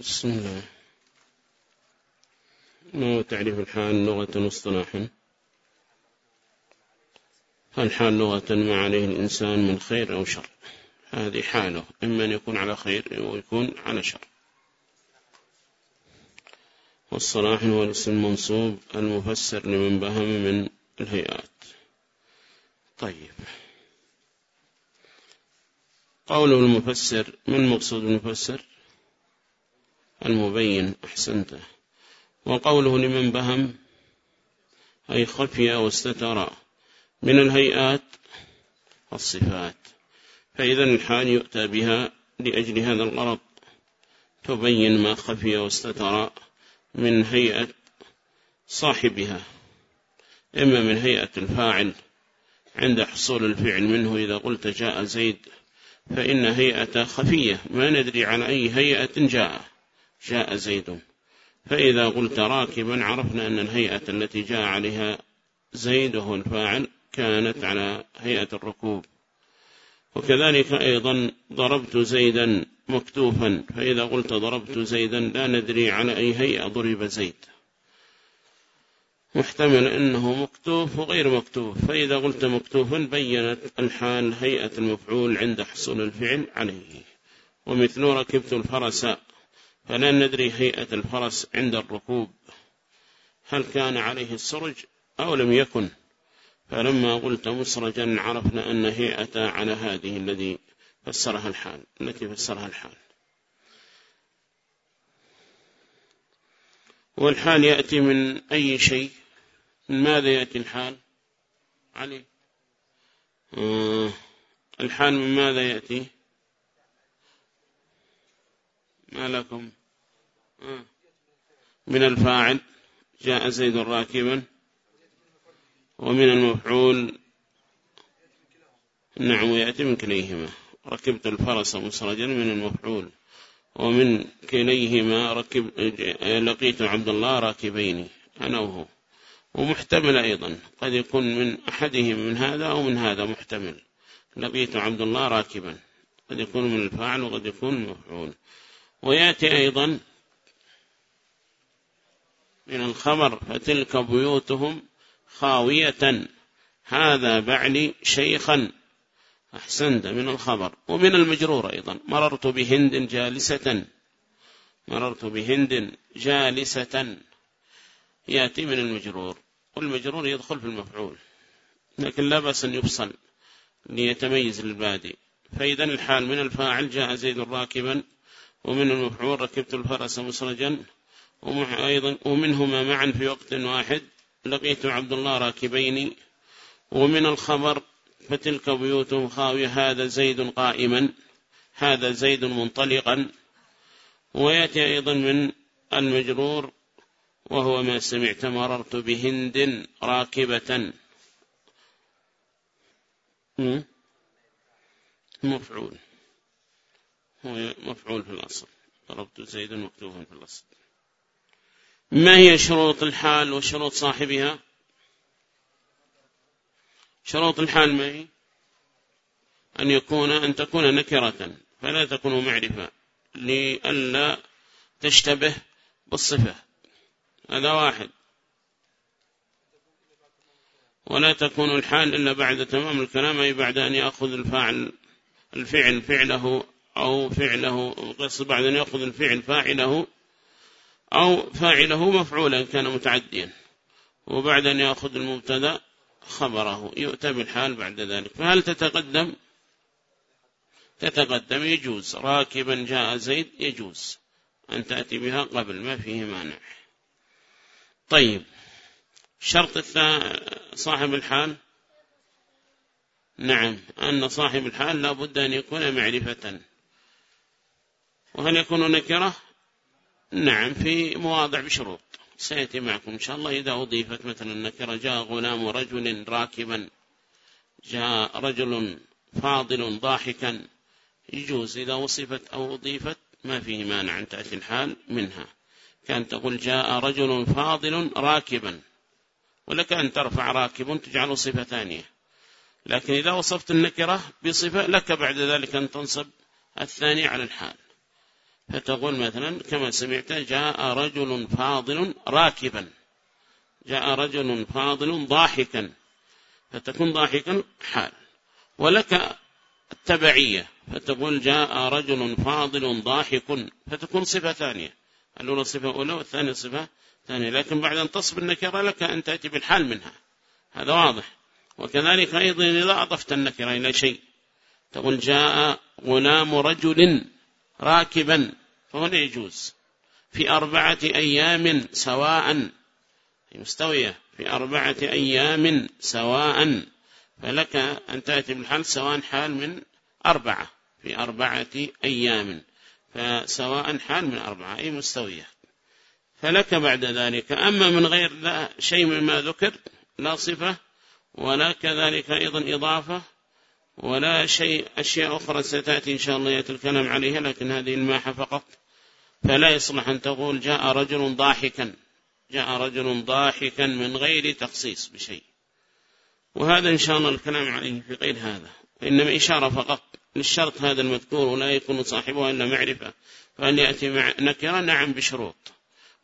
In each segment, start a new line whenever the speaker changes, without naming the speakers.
بسم الله. ما هو تعريف الحال لغة واصطلاحا الحال لغة ما عليه الإنسان من خير أو شر؟ هذه حاله إما أن يكون على خير أو يكون على شر. والصلاح هو الاسم المنصوب المفسر لمن بهم من الهيئات. طيب. قوله المفسر من مقصود المفسر؟ المبين أحسنته. وقوله لمن بهم أي خفي واستتر من الهيئات الصفات. فإذا الحال يؤتى بها لأجل هذا الغرض. تبين ما خفي واستتر من هيئة صاحبها. إما من هيئة الفاعل عند حصول الفعل منه إذا قلت جاء زيد فإن هيئة خفية. ما ندري على أي هيئة جاء. جاء زيد فإذا قلت راكبا عرفنا أن الهيئة التي جاء عليها زيد وهو الفاعل كانت على هيئة الركوب. وكذلك أيضا ضربت زيدا مكتوفا. فإذا قلت ضربت زيدا لا ندري على أي هيئة ضرب زيد. محتمل أنه مكتوف وغير مكتوف. فإذا قلت مكتوفا بينت الحال هيئة المفعول عند حصول الفعل عليه. ومثل ركبت الفرس فلا ندري هيئة الفرس عند الركوب هل كان عليه السرج أو لم يكن. فلما قلت مسرجا عرفنا أن هيئة على هذه الذي فسرها الحال التي فسرها الحال. والحال يأتي من أي شيء؟ من ماذا يأتي الحال؟ علي. آه الحال من ماذا يأتي؟ ما لكم. من الفاعل جاء زيد راكبا ومن المفعول نعم ويأتي من كليهما. ركبت الفرس مسرجا من المفعول ومن كليهما ركب لقيت عبد الله راكبين أنا وهو. ومحتمل أيضا. قد يكون من أحدهم من هذا أو من هذا محتمل. لقيت عبد الله راكبا. قد يكون من الفاعل وقد يكون من المفعول. ويأتي أيضا من الخبر فتلك بيوتهم خاوية. هذا بعلي شيخا أحسنت من الخبر. ومن المجرور أيضا مررت بهند جالسة. مررت بهند جالسة. يأتي من المجرور. والمجرور يدخل في المفعول لكن لا بأس أن يفصل ليتميز البادي فإذا الحال من الفاعل جاء زيد راكبا ومن المفعول ركبت الفرس مسرجا أيضا ومنهما معا في وقت واحد لقيت عبد الله راكبين ومن الخبر فتلك بيوتهم خاوية هذا زيد قائما هذا زيد منطلقا ويأتي أيضا من المجرور وهو ما سمعت مررت بهند راكبة. مفعول. هو مفعول في الأصل. ضربت زيدا مكتوبا في الأصل. ما هي شروط الحال وشروط صاحبها؟ شروط الحال ما هي؟ أن يكون أن تكون نكرة فلا تكون معرفة لئلا تشتبه بالصفة. هذا واحد. ولا تكون الحال إلا بعد تمام الكلام أي بعد أن يأخذ الفاعل الفعل فعله أو فعله قص بعد أن يأخذ الفعل فاعله أو فاعله مفعولا كان متعديا وبعد أن يأخذ المبتدأ خبره يؤتى بالحال بعد ذلك. فهل تتقدم؟ تتقدم يجوز. راكبا جاء زيد يجوز. أن تأتي بها قبل ما فيه مانع. طيب شرط صاحب الحال؟ نعم أن صاحب الحال لا بد أن يكون معرفة. وهل يكون نكرة؟ نعم في مواضع بشروط. سيأتي معكم إن شاء الله. إذا أضيفت مثلا النكرة جاء غلام رجل راكبا جاء رجل فاضل ضاحكا. يجوز إذا وصفت أو أضيفت ما فيه مانع أن تأتي الحال منها. كان تقول جاء رجل فاضل راكبا. ولك أن ترفع راكب تجعله صفة ثانية. لكن إذا وصفت النكرة بصفة لك بعد ذلك أن تنصب الثاني على الحال. فتقول مثلا كما سمعت جاء رجل فاضل راكبا. جاء رجل فاضل ضاحكا. فتكون ضاحكا حال. ولك التبعية. فتقول جاء رجل فاضل ضاحك. فتكون صفة ثانية. الأولى صفة أولى والثانية صفة ثانية. لكن بعد أن تصب النكرة لك أن تأتي بالحال منها. هذا واضح. وكذلك أيضا إذا أضفت النكرة إلى شيء. تقول جاء غلام رجل راكبا. فهنا يجوز. في أربعة أيام سواء مستوية. في أربعة أيام سواء فلك أن تأتي بالحال سواء حال من أربعة. في أربعة أيام فسواء حال من أربعة أي مستوية. فلك بعد ذلك. أما من غير لا شيء مما ذكر لا صفة ولا كذلك أيضا إضافة ولا شيء أشياء أخرى ستأتي إن شاء الله يأتي الكلام عليها لكن هذه الماحة فقط. فلا يصلح أن تقول جاء رجل ضاحكا جاء رجل ضاحكا من غير تخصيص بشيء. وهذا إن شاء الله الكلام عليه في غير هذا. إنما إشارة فقط للشرط هذا المذكور ولا يكون صاحبه إلا معرفة. فأن يأتي مع نكرة نعم بشروط.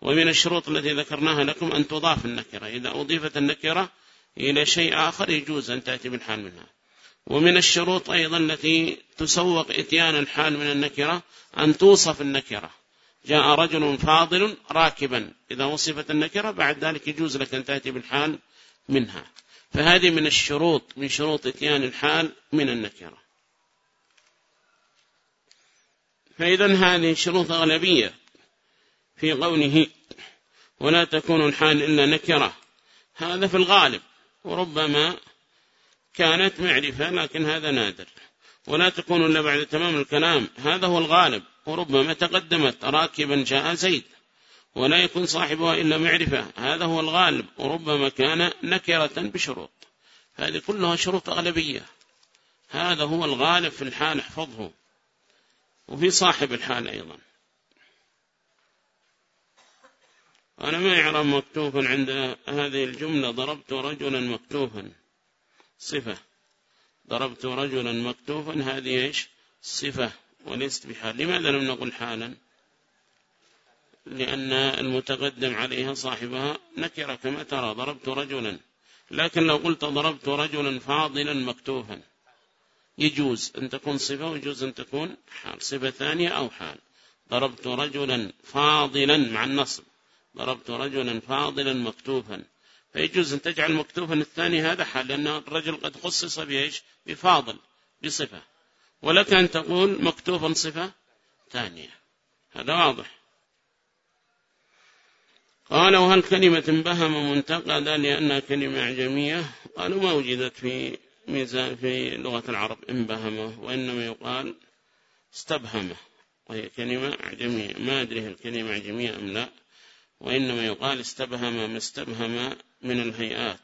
ومن الشروط التي ذكرناها لكم أن تضاف النكرة. إذا أضيفت النكرة إلى شيء آخر يجوز أن تأتي بالحال منها. ومن الشروط أيضا التي تسوق إتيان الحال من النكرة أن توصف النكرة. جاء رجل فاضل راكبا. إذا وصفت النكرة بعد ذلك يجوز لك أن تأتي بالحال منها. فهذه من الشروط من شروط إتيان الحال من النكرة. فإذا هذه شروط أغلبية في قوله ولا تكون الحال إلا نكرة هذا في الغالب. وربما كانت معرفة لكن هذا نادر. ولا تكون إلا بعد تمام الكلام. هذا هو الغالب. وربما تقدمت راكبا جاء زيد. ولا يكون صاحبها إلا معرفة. هذا هو الغالب. وربما كان نكرة بشروط. هذه كلها شروط أغلبية. هذا هو الغالب في الحال احفظه. وفي صاحب الحال أيضا. أنا ما يعرف مكتوفا عند هذه الجملة ضربت رجلا مكتوفا. صفة. ضربت رجلا مكتوفا هذه إيش؟ صفة وليست بحال. لماذا لم نقل حالا؟ لأن المتقدم عليها صاحبها نكر كما ترى ضربت رجلا. لكن لو قلت ضربت رجلا فاضلا مكتوفا. يجوز أن تكون صفة ويجوز أن تكون حال. صفة ثانية أو حال. ضربت رجلا فاضلا مع النصب. ضربت رجلا فاضلا مكتوفا. فيجوز أن تجعل مكتوفا الثاني هذا حال لأن الرجل قد خصص بإيش؟ بفاضل بصفة. ولك أن تقول مكتوفا صفة ثانية. هذا واضح. قال وهل كلمة بهم منتقدة لأنها كلمة أعجمية؟ قالوا ما وجدت في ميزان في لغة العرب انبهمه وإنما يقال استبهمه. وهي كلمة أعجمية. ما أدري هل الكلمة أعجمية أم لا. وإنما يقال استبهم ما استبهم من الهيئات.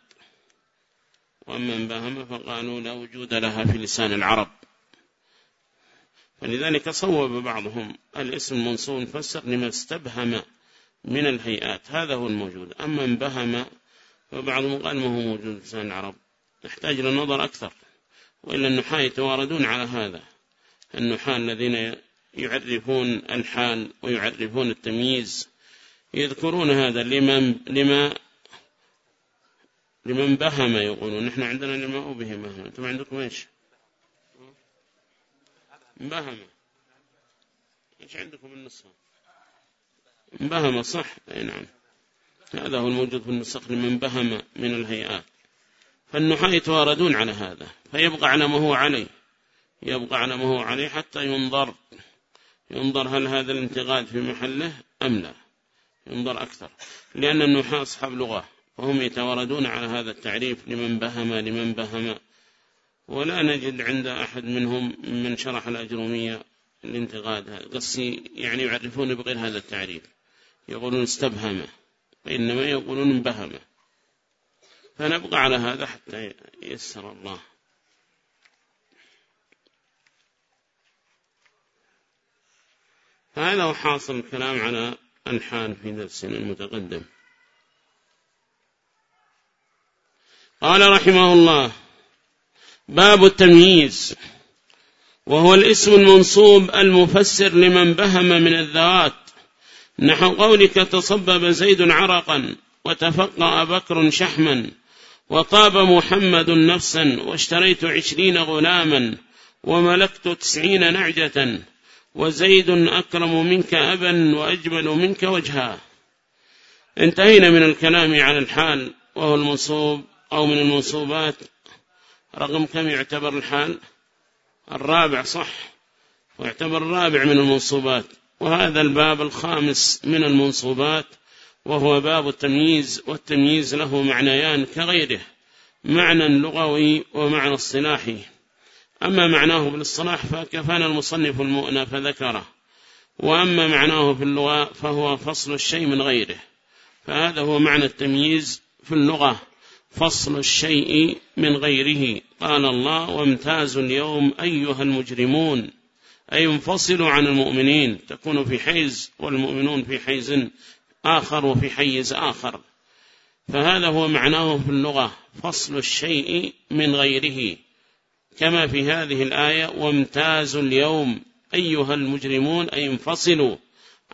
وأما انبهم فقالوا لا وجود لها في لسان العرب. فلذلك صوب بعضهم الاسم المنصوب فسر لما استبهم من الهيئات. هذا هو الموجود. أما انبهم فبعضهم قال ما هو موجود في لسان العرب. يحتاج للنظر أكثر وإلا النحاة يتواردون على هذا. النحاة الذين يعرفون الحال ويعرفون التمييز. يذكرون هذا لمن لما لمن بهم يقولون. نحن عندنا لما أبهم أنتم عندكم إيش؟ بهم. إيش عندكم النسخة بهم صح. أي نعم. هذا هو الموجود في النسخ لمن بهم من الهيئات فالنحاة يتواردون على هذا. فيبقى على ما هو عليه. يبقى على ما هو عليه حتى ينظر. ينظر هل هذا الانتقاد في محله أم لا. ينظر أكثر. لأن النحاة أصحاب لغة فهم يتواردون على هذا التعريف لمن بهم لمن بهم. ولا نجد عند أحد منهم من شرح الأجرومية الانتقاد. قصي يعني يعرفون بغير هذا التعريف. يقولون استبهم وإنما يقولون انبهم فنبقى على هذا حتى يسر الله. فهذا هو حاصل الكلام على الحال في درسنا المتقدم. قال رحمه الله باب التمييز وهو الاسم المنصوب المفسر لمن بهم من الذوات. نحو قولك تصبب زيد عرقا وتفقأ بكر شحما وطاب محمد نفسا واشتريت عشرين غلاما وملكت تسعين نعجة. وزيد أكرم منك أبا وأجمل منك وجها. انتهينا من الكلام على الحال وهو المنصوب أو من المنصوبات. رقم كم يعتبر الحال؟ الرابع صح. ويعتبر الرابع من المنصوبات. وهذا الباب الخامس من المنصوبات وهو باب التمييز والتمييز له معنيان كغيره معنى لغوي ومعنى اصطلاحي. أما معناه بالاصطلاح فكفان المصنف المؤنى فذكره. وأما معناه في اللغة فهو فصل الشيء من غيره. فهذا هو معنى التمييز في اللغة فصل الشيء من غيره. قال الله وامتاز اليوم أيها المجرمون أي انفصلوا عن المؤمنين. تكون في حيز والمؤمنون في حيز آخر وفي حيز آخر. فهذا هو معناه في اللغة فصل الشيء من غيره. كما في هذه الآية وامتاز اليوم أيها المجرمون أي انفصلوا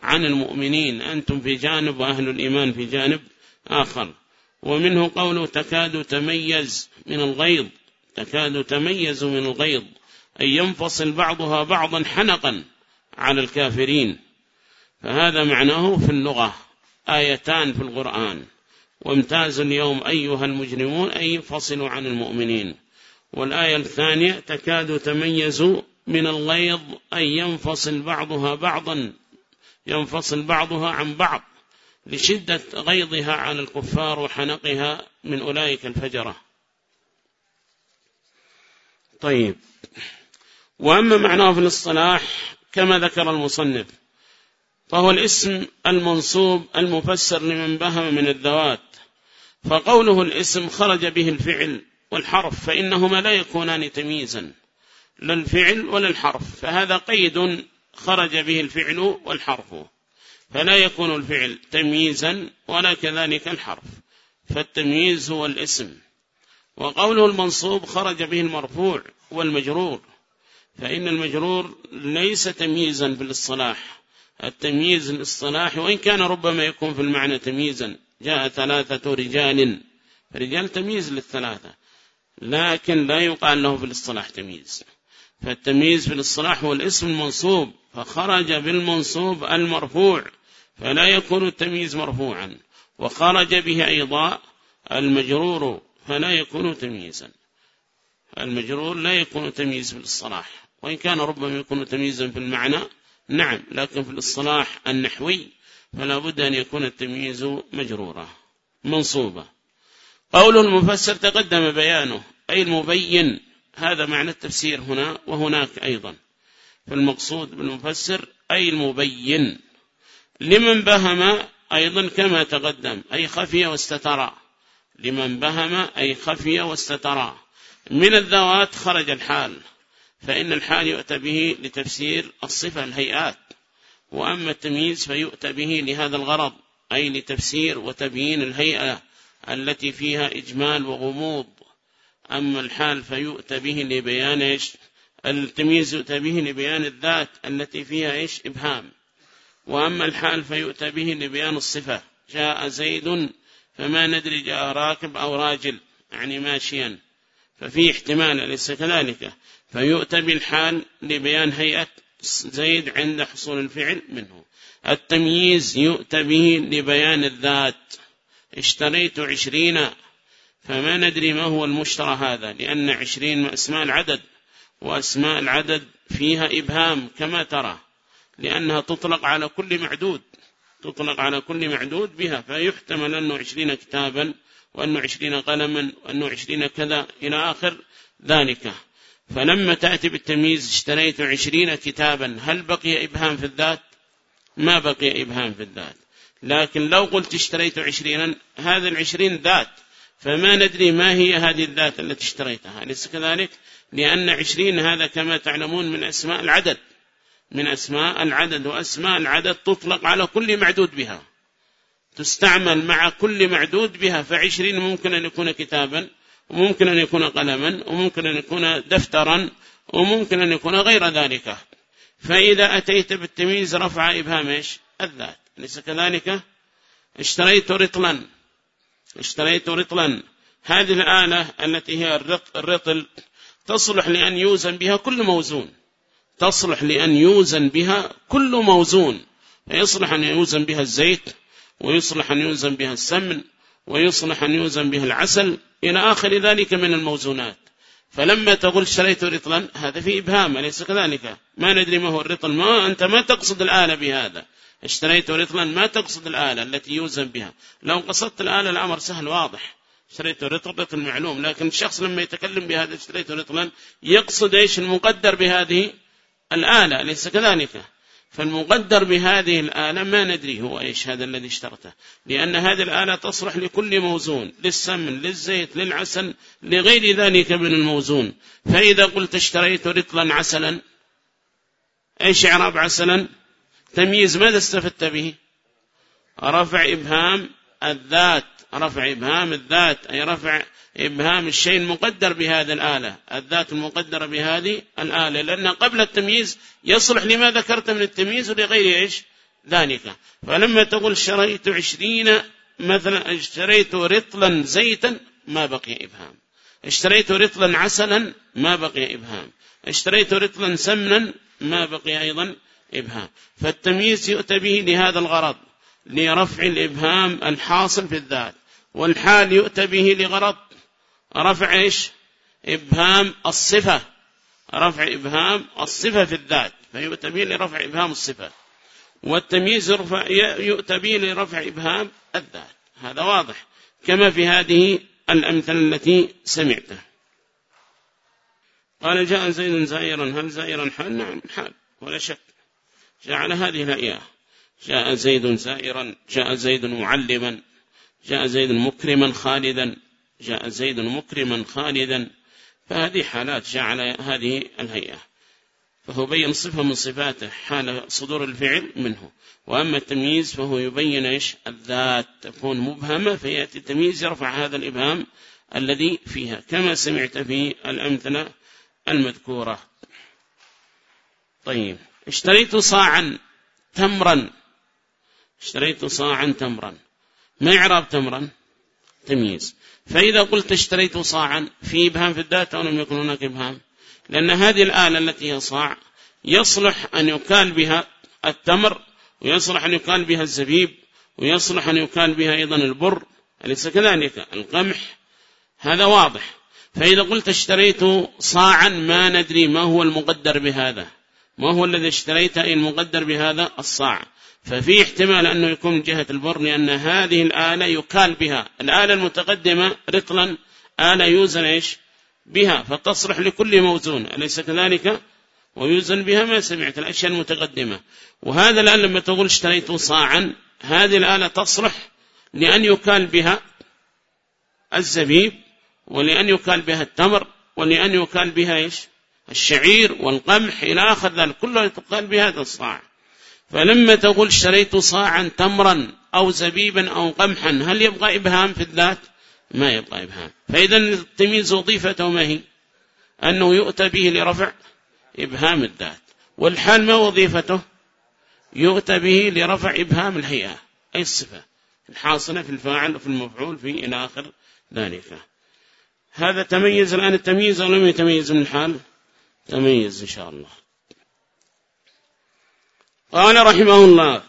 عن المؤمنين. أنتم في جانب وأهل الإيمان في جانب آخر. ومنه قوله تكاد تميز من الغيظ. تكاد تميز من الغيظ. أي ينفصل بعضها بعضا حنقا على الكافرين. فهذا معناه في اللغة آيتان في القرآن. وامتاز اليوم أيها المجرمون أي ينفصلوا عن المؤمنين. والآية الثانية تكاد تميز من الغيظ أي ينفصل بعضها بعضا ينفصل بعضها عن بعض لشدة غيظها على الكفار وحنقها من أولئك الفجرة. طيب. وأما معناه في الاصطلاح كما ذكر المصنف فهو الاسم المنصوب المفسر لمن بهم من الذوات فقوله الاسم خرج به الفعل والحرف فإنهما لا يكونان تمييزا لا الفعل ولا الحرف. فهذا قيد خرج به الفعل والحرف فلا يكون الفعل تمييزا ولا كذلك الحرف. فالتمييز هو الاسم. وقوله المنصوب خرج به المرفوع والمجرور فإن المجرور ليس تمييزا في الاصطلاح. التمييز الاصطلاحي وإن كان ربما يكون في المعنى تمييزا جاء ثلاثة رجال رجال تمييز للثلاثة. لكن لا يقال له في الاصطلاح تمييز. فالتمييز في الاصطلاح هو الاسم المنصوب فخرج بالمنصوب المرفوع فلا يكون التمييز مرفوعا. وخرج به أيضا المجرور فلا يكون تمييزا. المجرور لا يكون تمييز في الاصطلاح. وإن كان ربما يكون تمييزا في المعنى نعم لكن في الاصطلاح النحوي فلا بد أن يكون التمييز مجرورا منصوبة. قول المفسر تقدم بيانه أي المبين هذا معنى التفسير هنا وهناك أيضا. فالمقصود بالمفسر أي المبين. لمن بهم أيضا كما تقدم أي خفي واستترى. لمن بهم أي خفي واستترى. من الذوات خرج الحال فإن الحال يؤتى به لتفسير الصفة الهيئات. وأما التمييز فيؤتى به لهذا الغرض أي لتفسير وتبيين الهيئة. التي فيها إجمال وغموض. أما الحال فيؤتى به لبيان إيش؟ التمييز يؤتى به لبيان الذات التي فيها إيش؟ إبهام. وأما الحال فيؤتى به لبيان الصفة. جاء زيد فما ندري جاء راكب أو راجل يعني ماشيا. ففي احتمال ليس كذلك؟ فيؤتى بالحال لبيان هيئة زيد عند حصول الفعل منه. التمييز يؤتى به لبيان الذات. اشتريت عشرين فما ندري ما هو المشترى هذا لأن عشرين من أسماء العدد وأسماء العدد فيها إبهام كما ترى لأنها تطلق على كل معدود تطلق على كل معدود بها فيحتمل أنه عشرين كتابا وأنه عشرين قلما وأنه عشرين كذا إلى آخر ذلك. فلما تأتي بالتمييز اشتريت عشرين كتابا هل بقي إبهام في الذات؟ ما بقي إبهام في الذات. لكن لو قلت اشتريت عشرين هذا العشرين ذات فما ندري ما هي هذه الذات التي اشتريتها. أليس كذلك؟ لأن عشرين هذا كما تعلمون من أسماء العدد. من أسماء العدد وأسماء العدد تطلق على كل معدود بها. تستعمل مع كل معدود بها فعشرين ممكن أن يكون كتابا وممكن أن يكون قلما وممكن أن يكون دفترا وممكن أن يكون غير ذلك. فإذا أتيت بالتمييز رفع إبهام الذات. ليس كذلك؟ اشتريت رطلا. اشتريت رطلا. هذه الآلة التي هي الرطل تصلح لأن يوزن بها كل موزون. تصلح لأن يوزن بها كل موزون. فيصلح أن يوزن بها الزيت ويصلح أن يوزن بها السمن ويصلح أن يوزن بها العسل إلى آخر ذلك من الموزونات. فلما تقول اشتريت رطلا هذا في إبهام أليس كذلك؟ ما ندري ما هو الرطل. ما أنت ما تقصد الآلة بهذا. اشتريت رطلا ما تقصد الآلة التي يوزن بها. لو قصدت الآلة الأمر سهل واضح. اشتريت رطل رطل معلوم لكن الشخص لما يتكلم بهذا اشتريت رطلا يقصد إيش؟ المقدر بهذه الآلة أليس كذلك؟ فالمقدر بهذه الآلة ما ندري هو إيش هذا الذي اشترته. لأن هذه الآلة تصلح لكل موزون للسمن للزيت للعسل لغير ذلك من الموزون. فإذا قلت اشتريت رطلا عسلا إيش إعراب عسلا؟ تمييز ماذا استفدت به؟ رفع إبهام الذات رفع إبهام الذات أي رفع إبهام الشيء المقدر بهذه الآلة الذات المقدرة بهذه الآلة لأن قبل التمييز يصلح لما ذكرت من التمييز ولغير إيش؟ ذلك. فلما تقول اشتريت عشرين مثلا اشتريت رطلا زيتا ما بقي إبهام. اشتريت رطلا عسلا ما بقي إبهام. اشتريت رطلا سمنا ما بقي أيضا إبهام فالتمييز يؤتى به لهذا الغرض لرفع الإبهام الحاصل في الذات والحال يؤتى به لغرض رفع إيش؟ إبهام الصفة رفع إبهام الصفة في الذات فيؤتى به لرفع إبهام الصفة. والتمييز يؤتى به لرفع إبهام الذات. هذا واضح كما في هذه الأمثلة التي سمعته قال جاء زيد زائرا هل زائرا حال؟ نعم حال ولا شك. جعل هذه الآية. جاء زيد زائرا جاء زيد معلما جاء زيد مكرما خالدا جاء زيد مكرما خالدا. فهذه حالات جعل هذه الهيئة. فهو بين صفة من صفاته حال صدور الفعل منه. وأما التمييز فهو يبين إيش؟ الذات. تكون مبهمة فيأتي التمييز يرفع هذا الإبهام الذي فيها. كما سمعت في الأمثلة المذكورة. طيب. اشتريت صاعا تمرا. اشتريت صاعا تمرا. ما إعراب تمرا؟ تمييز. فإذا قلت اشتريت صاعا في إبهام في الذات أو لم يكن هناك إبهام؟ لأن هذه الآلة التي هي صاع يصلح أن يكال بها التمر ويصلح أن يكال بها الزبيب ويصلح أن يكال بها أيضا البر. أليس كذلك؟ القمح. هذا واضح. فإذا قلت اشتريت صاعا ما ندري ما هو المقدر بهذا. ما هو الذي اشتريته المقدر بهذا الصاع. ففي احتمال أنه يكون جهة البر لأن هذه الآلة يكال بها. الآلة المتقدمة رطلا آلة يوزن إيش؟ بها. فتصلح لكل موزون. أليس كذلك؟ ويوزن بها ما سمعت الأشياء المتقدمة. وهذا الآن لما تقول اشتريت صاعا هذه الآلة تصلح لأن يكال بها الزبيب ولأن يكال بها التمر ولأن يكال بها إيش؟ الشعير والقمح إلى آخر ذلك كله يقال بهذا الصاع. فلما تقول اشتريت صاعا تمرا أو زبيبا أو قمحا هل يبقى إبهام في الذات؟ ما يبقى إبهام. فإذا التمييز وظيفته ما هي؟ أنه يؤتى به لرفع إبهام الذات. والحال ما وظيفته؟ يؤتى به لرفع إبهام الهيئة أي الصفة. الحاصلة في الفاعل وفي المفعول في إلى آخر ذلك. هذا تميز الآن التمييز أو لم يتميز من الحال؟ تميز إن شاء الله. قال رحمه الله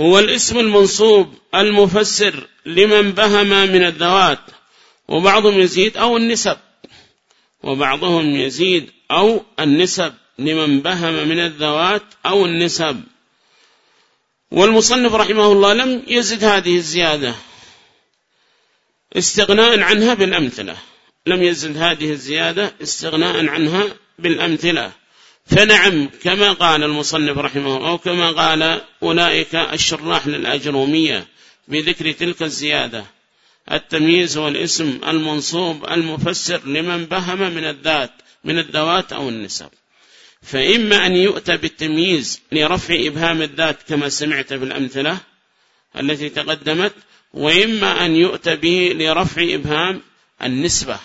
هو الاسم المنصوب المفسر لمن بهم من الذوات وبعضهم يزيد أو النسب وبعضهم يزيد أو النسب لمن بهم من الذوات أو النسب. والمصنف رحمه الله لم يزد هذه الزيادة استغناء عنها بالأمثلة. لم يزد هذه الزيادة استغناء عنها بالأمثلة. فنعم كما قال المصنف رحمه الله أو كما قال أولئك الشراح للأجرومية بذكر تلك الزيادة. التمييز والاسم المنصوب المفسر لمن بهم من الذات من الذوات أو النسب. فإما أن يؤتى بالتمييز لرفع إبهام الذات كما سمعت في الأمثلة التي تقدمت وإما أن يؤتى به لرفع إبهام النسبة.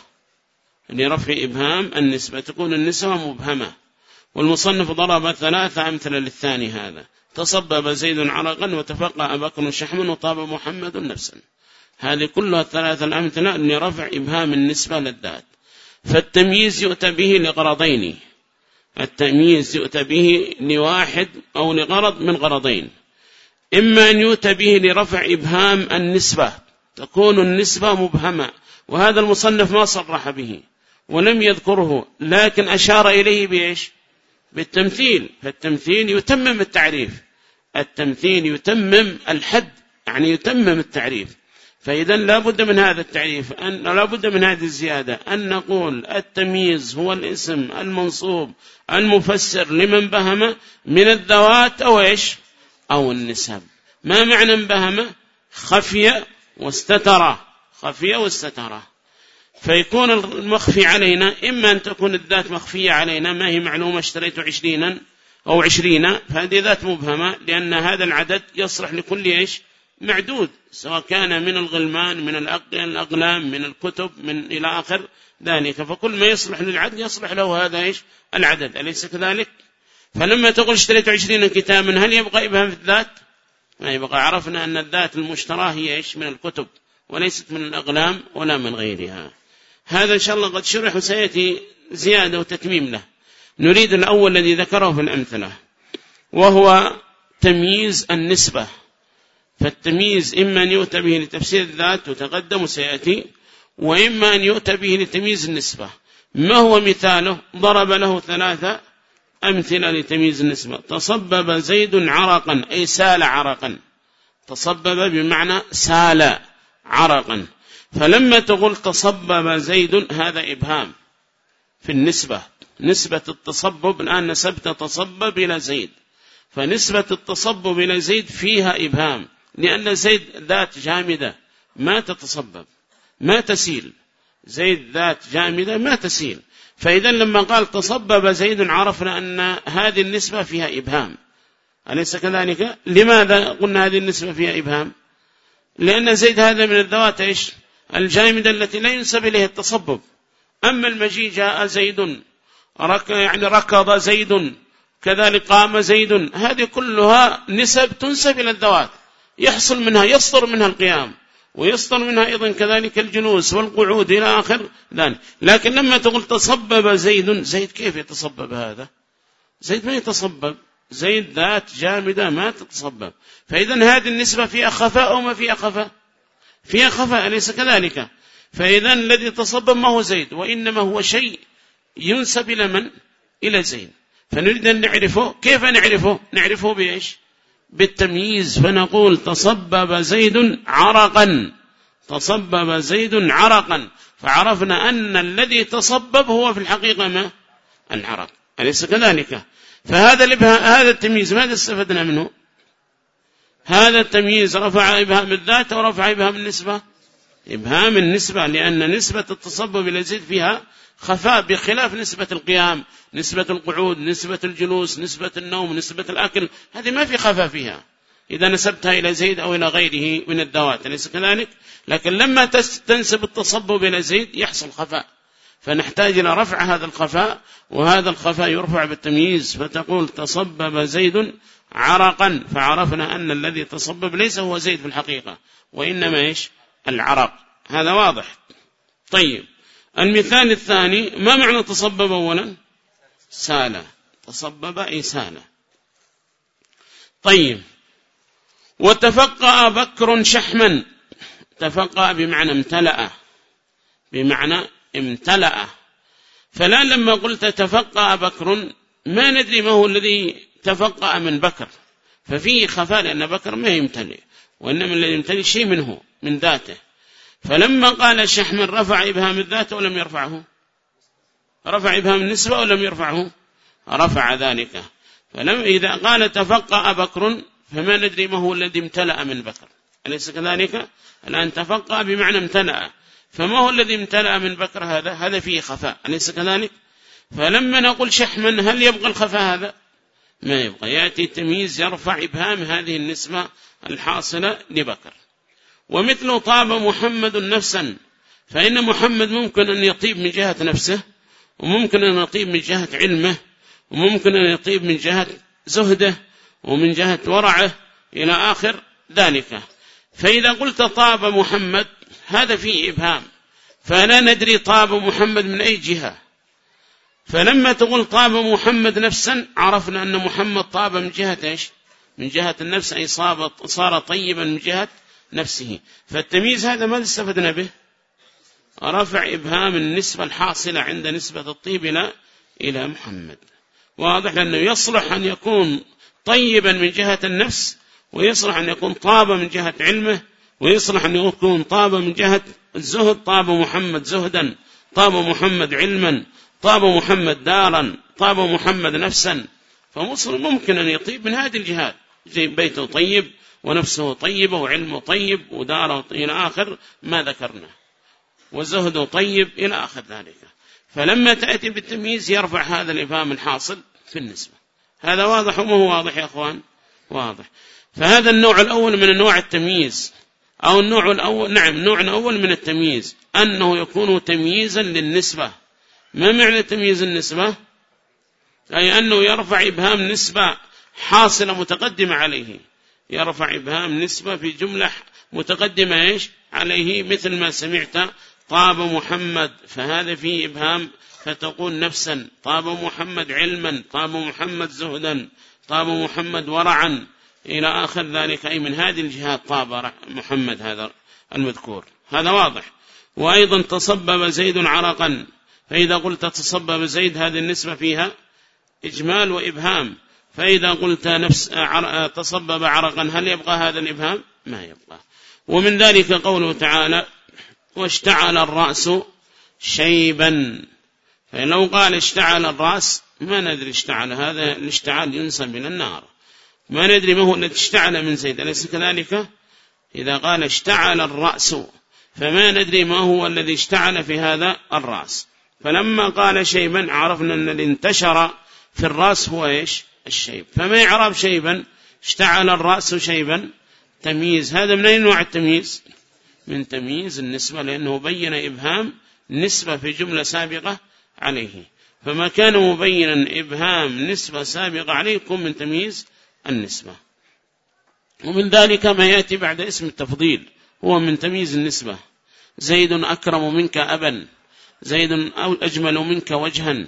لرفع إبهام النسبة تكون النسبة مبهمة. والمصنف ضرب ثلاثة أمثلة للثاني هذا. تصبب زيد عرقا وتفقى بكر شحما وطاب محمد نفسا. هذه كلها الثلاثة الأمثلة لرفع إبهام النسبة للذات. فالتمييز يؤتى به لغرضين. التمييز يؤتى به لواحد أو لغرض من غرضين. إما أن يؤتى به لرفع إبهام النسبة تكون النسبة مبهمة وهذا المصنف ما صرح به. ولم يذكره لكن أشار إليه بإيش؟ بالتمثيل. فالتمثيل يتمم التعريف. التمثيل يتمم الحد يعني يتمم التعريف. فإذا لا بد من هذا التعريف أن لا بد من هذه الزيادة. أن نقول التمييز هو الاسم المنصوب المفسر لمن بهم من الذوات أو إيش؟ أو النسب. ما معنى بهم؟ خفي واستتر خفي واستتر فيكون المخفي علينا إما أن تكون الذات مخفية علينا ما هي معلومة اشتريت عشرينا أو عشرين فهذه ذات مبهمة لأن هذا العدد يصلح لكل إيش؟ معدود سواء كان من الغلمان من الأقلام من الكتب من إلى آخر ذلك. فكل ما يصلح للعدد يصلح له هذا إيش؟ العدد. أليس كذلك؟ فلما تقول اشتريت عشرين كتابا هل يبقى إبهام في الذات؟ ما يبقى. عرفنا أن الذات المشتراه هي إيش؟ من الكتب وليست من الأقلام ولا من غيرها. هذا إن شاء الله قد شرح وسيأتي زيادة وتتميم له. نريد الأول الذي ذكره في الأمثلة وهو تمييز النسبة. فالتمييز إما أن يؤتى به لتفسير الذات وتقدم سيأتي وإما أن يؤتى به لتمييز النسبة. ما هو مثاله؟ ضرب له ثلاثة أمثلة لتمييز النسبة. تصبب زيد عرقا أي سال عرقا. تصبب بمعنى سال عرقا. فلما تقول تصبب زيد هذا إبهام في النسبة. نسبة التصبب الآن نسبت تصبب إلى زيد. فنسبة التصبب إلى زيد فيها إبهام لأن زيد ذات جامدة ما تتصبب ما تسيل. زيد ذات جامدة ما تسيل. فإذا لما قال تصبب زيد عرفنا أن هذه النسبة فيها إبهام. أليس كذلك؟ لماذا قلنا هذه النسبة فيها إبهام؟ لأن زيد هذا من الذوات إيش؟ الجامدة التي لا ينسب إليه التصبب. أما المجيء جاء زيد رك يعني ركض زيد كذلك قام زيد. هذه كلها نسب تنسب إلى الذوات. يحصل منها يصدر منها القيام ويصدر منها أيضا كذلك الجلوس والقعود إلى آخر ذلك. لكن لما تقول تصبب زيد زيد كيف يتصبب هذا؟ زيد ما يتصبب. زيد ذات جامدة ما تتصبب. فإذا هذه النسبة فيها خفاء أو ما فيها خفاء فيها خفاء أليس كذلك؟ فإذا الذي تصبب ما هو زيد وإنما هو شيء ينسب إلى من؟ إلى زيد. فنريد أن نعرفه. كيف نعرفه؟ نعرفه بإيش؟ بالتمييز. فنقول تصبب زيد عرقا. تصبب زيد عرقا. فعرفنا أن الذي تصبب هو في الحقيقة ما؟ العرق. أليس كذلك؟ فهذا هذا التمييز. ماذا استفدنا منه؟ هذا التمييز رفع إبهام الذات ورفع إبهام النسبة. إبهام النسبة لأن نسبة التصبب إلى زيد فيها خفاء بخلاف نسبة القيام نسبة القعود نسبة الجلوس نسبة النوم نسبة الأكل هذه ما في خفاء فيها. إذا نسبتها إلى زيد أو إلى غيره من الذوات أليس كذلك؟ لكن لما تنسب التصبب إلى زيد يحصل خفاء. فنحتاج إلى رفع هذا الخفاء وهذا الخفاء يرفع بالتمييز فتقول تصبب زيد عرقا فعرفنا أن الذي تصبب ليس هو زيد في الحقيقة وإنما إيش؟ العرق. هذا واضح. طيب. المثال الثاني ما معنى تصبب أولا؟ سالة. تصبب أي سالة طيب. وتفقأ بكر شحما. تفقأ بمعنى امتلأ. بمعنى امتلأ. فلا لما قلت تفقأ بكر ما ندري ما هو الذي تفقأ من بكر. ففيه خفاء لأن بكر ما يمتلئ وإنما الذي يمتلئ شيء منه من ذاته. فلما قال شحم رفع إبهام الذات ولم يرفعه؟ رفع إبهام النسبة ولم يرفعه؟ رفع ذلك. فلم إذا قال تفقأ بكر فما ندري ما هو الذي امتلأ من بكر. أليس كذلك؟ الآن تفقأ بمعنى امتلأ. فما هو الذي امتلأ من بكر هذا؟ هذا فيه خفاء. أليس كذلك؟ فلما نقول شحما هل يبقى الخفاء هذا؟ ما يبقى. يأتي التمييز يرفع إبهام هذه النسبة الحاصلة لبكر. ومثل طاب محمد نفسا فإن محمد ممكن أن يطيب من جهة نفسه وممكن أن يطيب من جهة علمه وممكن أن يطيب من جهة زهده ومن جهة ورعه إلى آخر ذلك. فإذا قلت طاب محمد هذا فيه إبهام. فلا ندري طاب محمد من أي جهة. فلما تقول طاب محمد نفسا عرفنا أن محمد طاب من جهة إيش؟ من جهة النفس أي صار طيبا من جهة نفسه. فالتمييز هذا ماذا استفدنا به. رفع إبهام النسبة الحاصلة عند نسبة الطيب إلى إلى محمد. واضح لأنه يصلح أن يكون طيبا من جهة النفس ويصلح أن يكون طاب من جهة علمه ويصلح أن يكون طاب من جهة الزهد. طاب محمد زهدا طاب محمد علما طاب محمد دارا طاب محمد نفسا. فمسلم ممكن أن يطيب من هذه الجهات. بيته طيب ونفسه طيبة وعلمه طيب وداره إلى آخر ما ذكرنا. وزهده طيب إلى آخر ذلك. فلما تأتي بالتمييز يرفع هذا الإفهام الحاصل في النسبة. هذا واضح وما هو واضح يا أخوان؟ واضح. فهذا النوع الأول من أنواع التمييز أو النوع الأول نعم النوع الأول من التمييز أنه يكون تمييزا للنسبة. ما معنى تمييز النسبة؟ أي أنه يرفع إبهام نسبة حاصلة متقدمة عليه. يرفع إبهام نسبة في جملة متقدمة إيش؟ عليه مثل ما سمعت طاب محمد فهذا فيه إبهام فتقول نفسا طاب محمد علما طاب محمد زهدا طاب محمد ورعا. إلى آخر ذلك أي من هذه الجهات طاب محمد هذا المذكور. هذا واضح. وأيضا تصبب زيد عرقا. فإذا قلت تصبب زيد هذه النسبة فيها إجمال وإبهام. فإذا قلت نفس تصبب عرقا هل يبقى هذا الإبهام؟ ما يبقى. ومن ذلك قوله تعالى واشتعل الرأس شيبا. فلو قال اشتعل الرأس ما ندري اشتعل. هذا الاشتعال ينسب من النار. ما ندري ما هو الذي اشتعل من زيد. أليس كذلك؟ إذا قال اشتعل الرأس فما ندري ما هو الذي اشتعل في هذا الرأس. فلما قال شيبا عرفنا أن اللي انتشر في الرأس هو إيش؟ الشيب. فما يعرف شيبا اشتعل الرأس شيبا. تمييز هذا من أي نوع التمييز؟ من تمييز النسبة لأنه بين إبهام نسبة في جملة سابقة عليه. فما كان مبينا إبهام نسبة سابقة عليه يكون من تمييز النسبة. ومن ذلك ما يأتي بعد اسم التفضيل هو من تمييز النسبة. زيد أكرم منك أبا. زيد أجمل منك وجها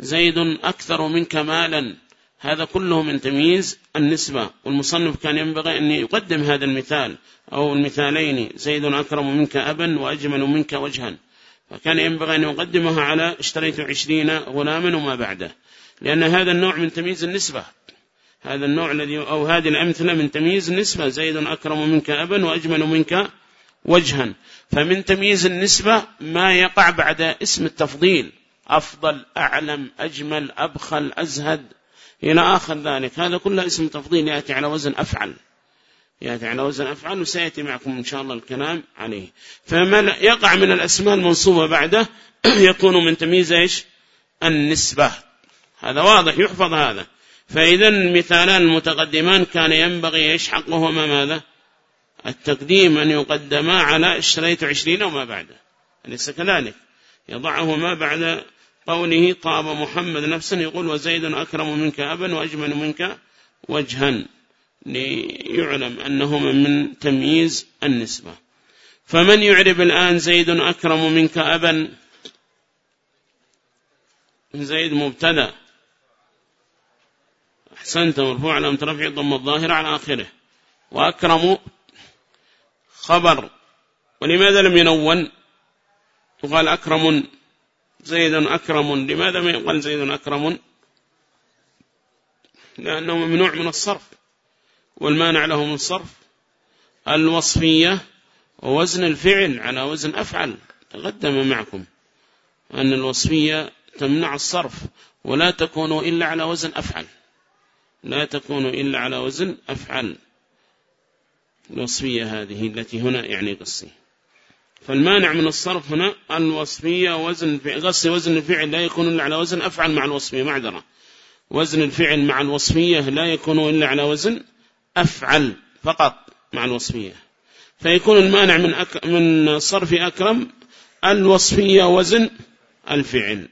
زيد أكثر منك مالا. هذا كله من تمييز النسبة. والمصنف كان ينبغي أن يقدم هذا المثال أو المثالين. زيد أكرم منك أبا وأجمل منك وجها. فكان ينبغي أن يقدمها على اشتريت عشرين غلاما وما بعده. لأن هذا النوع من تمييز النسبة. هذا النوع الذي أو هذه الأمثلة من تمييز النسبة. زيد أكرم منك أبا وأجمل منك وجها. فمن تمييز النسبة ما يقع بعد اسم التفضيل. أفضل أعلم أجمل أبخل أزهد. إلى آخر ذلك. هذا كله اسم تفضيل يأتي على وزن أفعل. يأتي على وزن أفعل وسيأتي معكم إن شاء الله الكلام عليه. فما يقع من الأسماء المنصوبة بعده يكون من تمييز إيش؟ النسبة. هذا واضح يحفظ هذا. فإذا المثالان المتقدمان كان ينبغي إيش؟ حقهما ماذا؟ التقديم أن يقدما على اشتريت عشرين وما بعده. أليس كذلك؟ يضعه ما بعد قوله طاب محمد نفسا يقول وزيد أكرم منك أبا وأجمل منك وجها. ليعلم أنهما من تمييز النسبة. فمن يعرب الآن زيد أكرم منك أبا؟ زيد مبتدأ. أحسنت مرفوع على مترفع ضم الظاهر على آخره. وأكرم خبر. ولماذا لم ينون؟ وقال أكرم زيد أكرم. لماذا ما يقال زيد أكرم؟ لأنه ممنوع من الصرف والمانع له من الصرف. الوصفية ووزن الفعل على وزن أفعل. تقدم معكم أن الوصفية تمنع الصرف ولا تكون إلا على وزن أفعل. لا تكون إلا على وزن أفعل. الوصفية هذه التي هنا يعني قصي. فالمانع من الصرف هنا الوصفية وزن قصي وزن الفعل لا يكون إلا على وزن أفعل مع الوصفية معذرة وزن الفعل مع الوصفية لا يكون إلا على وزن أفعل فقط مع الوصفية. فيكون المانع من أك من صرف أكرم الوصفية وزن الفعل.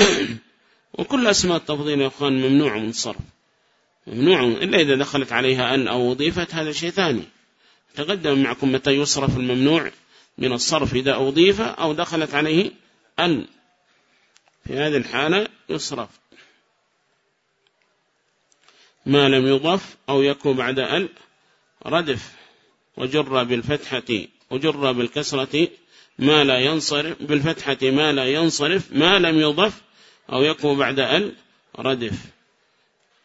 وكل أسماء التفضيل يا أخوان ممنوع من الصرف ممنوع إلا إذا دخلت عليها أن أو أضيفت هذا شيء ثاني. تقدم معكم متى يصرف الممنوع من الصرف إذا أضيف أو دخلت عليه أن في هذه الحالة يصرف. ما لم يضف أو يكون بعد أل ردف. وجر بالفتحة وجر بالكسرة ما لا ينصرف بالفتحة ما لا ينصرف ما لم يضف أو يكون بعد ال ردف.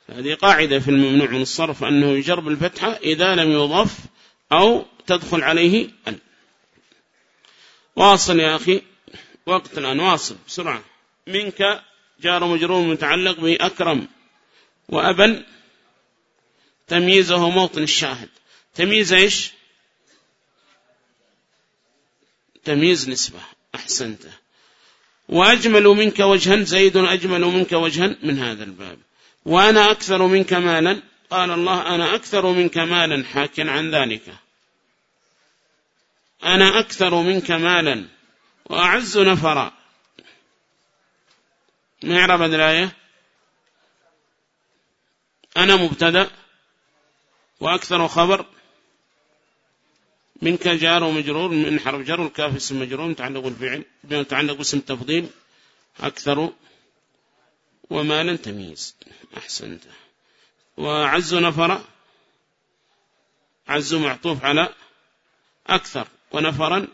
هذه قاعدة في الممنوع من الصرف أنه يجر بالفتحة إذا لم يضف أو تدخل عليه ال واصل يا أخي. وقت الآن. واصل بسرعة. منك جار مجرور متعلق بأكرم وأبا تمييزه موطن الشاهد. تمييز إيش؟ تمييز نسبة. أحسنته وأجمل منك وجها. زيد أجمل منك وجها من هذا الباب. وأنا أكثر منك مالا. قال الله أنا أكثر منك مالا. حاكا عن ذلك. أنا أكثر منك مالا. وأعز نفرا. ما يعرف الآية؟ أنا مبتدأ وأكثر خبر. منك جار ومجرور من حرف جر والكاف اسم مجرور متعلق بالفعل متعلق باسم تفضيل. أكثر ومالا تمييز. أحسنت. وعز نفر عز معطوف على أكثر ونفرا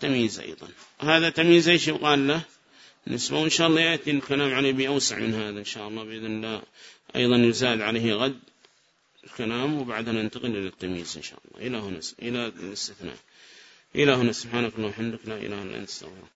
تمييز أيضا. هذا تمييز إيش يقال له نسبة. وإن شاء الله يأتي الكلام عليه بأوسع من هذا إن شاء الله بإذن الله. أيضا يزاد عليه غد الكلام وبعدها ننتقل إلى التمييز إن شاء الله. إلى هنا إلى الاستثناء. إلى هنا. سبحانك اللهم وبحمدك. لا إله إلا أنت. استغفرك